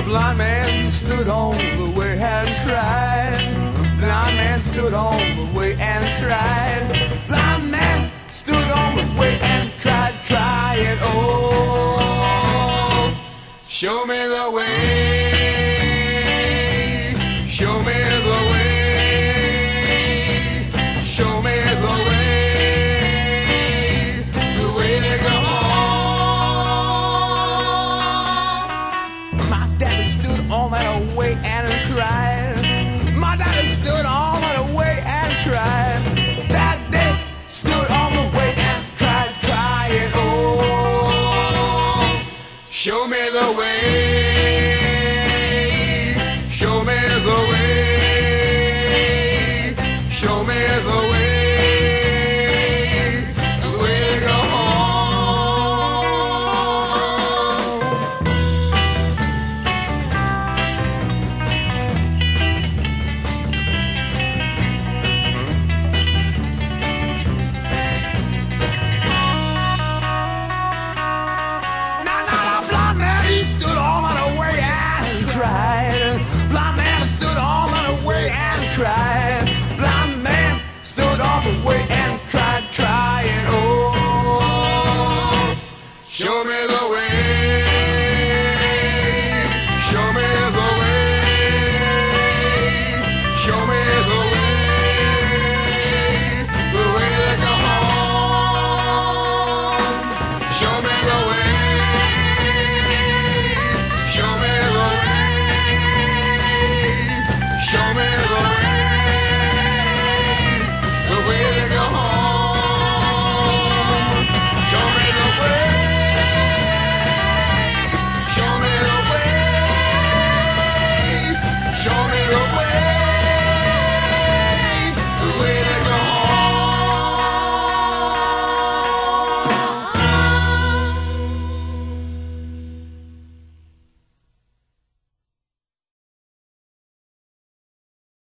The blind man stood on the way and cried. Blind man stood on the way and cried. Blind man stood on the way and cried, crying, Oh, show me the way. Show me the way. Show me the